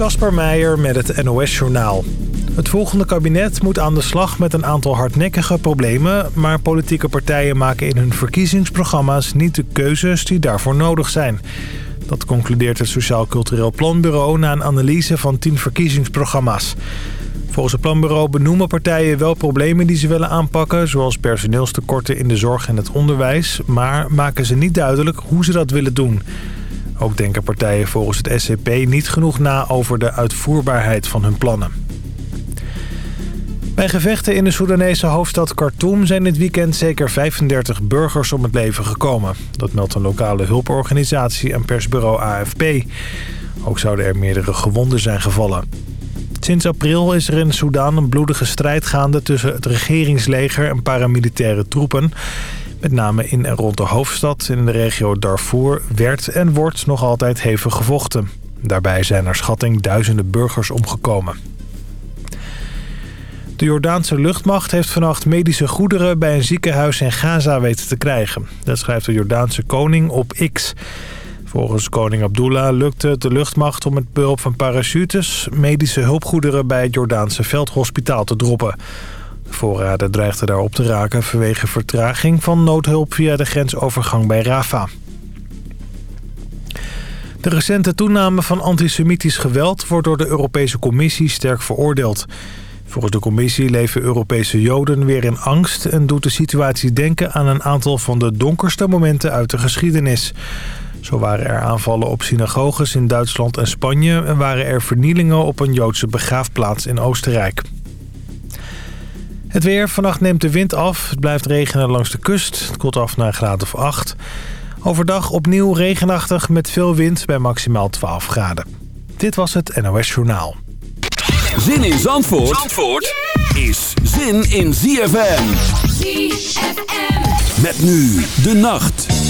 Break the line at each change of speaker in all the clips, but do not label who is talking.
Kasper Meijer met het NOS-journaal. Het volgende kabinet moet aan de slag met een aantal hardnekkige problemen... maar politieke partijen maken in hun verkiezingsprogramma's niet de keuzes die daarvoor nodig zijn. Dat concludeert het Sociaal Cultureel Planbureau na een analyse van tien verkiezingsprogramma's. Volgens het planbureau benoemen partijen wel problemen die ze willen aanpakken... zoals personeelstekorten in de zorg en het onderwijs... maar maken ze niet duidelijk hoe ze dat willen doen... Ook denken partijen volgens het SCP niet genoeg na over de uitvoerbaarheid van hun plannen. Bij gevechten in de Soedanese hoofdstad Khartoum zijn dit weekend zeker 35 burgers om het leven gekomen. Dat meldt een lokale hulporganisatie en persbureau AFP. Ook zouden er meerdere gewonden zijn gevallen. Sinds april is er in Soedan een bloedige strijd gaande tussen het regeringsleger en paramilitaire troepen. Met name in en rond de hoofdstad in de regio Darfur werd en wordt nog altijd hevig gevochten. Daarbij zijn naar schatting duizenden burgers omgekomen. De Jordaanse luchtmacht heeft vannacht medische goederen bij een ziekenhuis in Gaza weten te krijgen. Dat schrijft de Jordaanse koning op X. Volgens koning Abdullah lukte het de luchtmacht om met behulp van parachutes... medische hulpgoederen bij het Jordaanse veldhospitaal te droppen. De voorraden dreigden daar op te raken vanwege vertraging van noodhulp via de grensovergang bij Rafah. De recente toename van antisemitisch geweld wordt door de Europese Commissie sterk veroordeeld. Volgens de commissie leven Europese Joden weer in angst... en doet de situatie denken aan een aantal van de donkerste momenten uit de geschiedenis. Zo waren er aanvallen op synagoges in Duitsland en Spanje... en waren er vernielingen op een Joodse begraafplaats in Oostenrijk. Het weer. Vannacht neemt de wind af. Het blijft regenen langs de kust. Het koelt af naar een graad of 8. Overdag opnieuw regenachtig met veel wind bij maximaal 12 graden. Dit was het NOS Journaal.
Zin in Zandvoort, Zandvoort is zin in ZFM. ZFM. Met nu de nacht.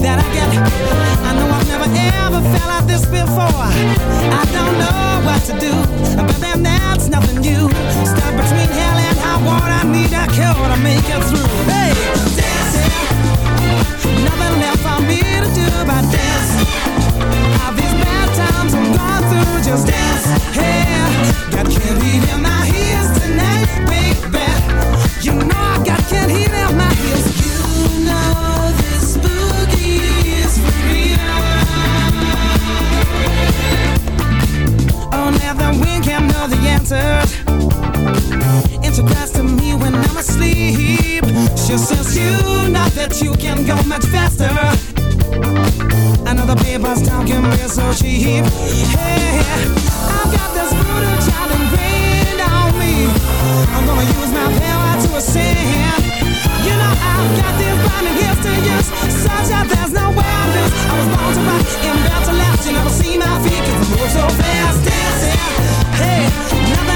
that I get. I know I've never ever felt like this before. I don't know what to do, but then that's nothing new. Stuck between hell and hot water, I need a cure to make it
through. Hey, dancing, nothing left for me to do but dance. All these bad times I'm going through, just dance. Hey, got candy in my ears tonight, baby. You know I got candy in my
ears. You know. pattern. Into grass me when I'm asleep. She says you know that you can go much faster. Another paper's talking me so cheap. Hey, I've got this brutal child ingrained on me. I'm gonna use my power to ascend. You know I've got this burning gifts to use, such that there's no way I. I was born to rock and
built to last. You never see my feet 'cause I move so fast, dancing. Hey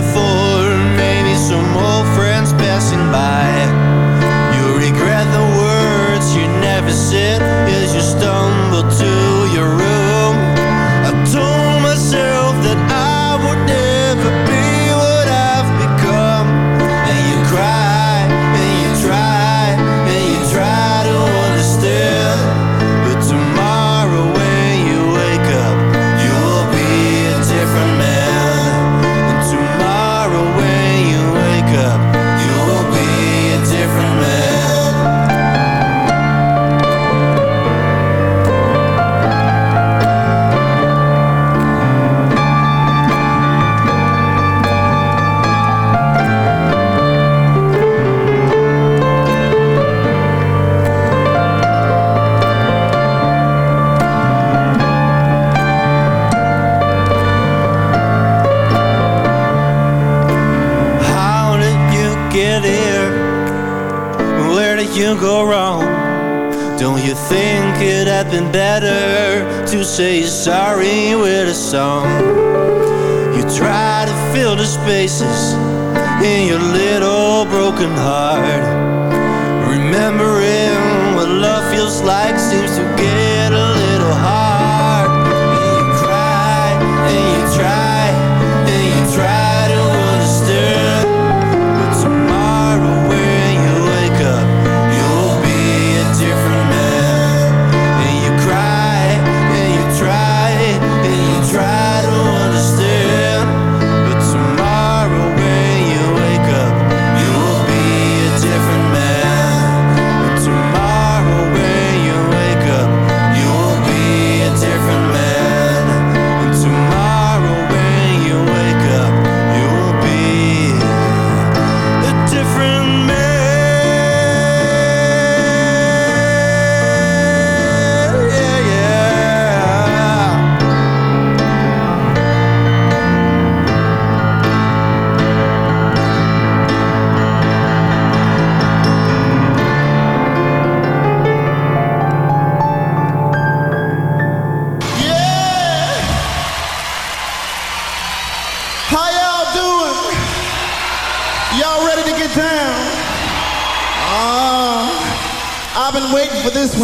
live for say sorry.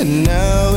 And now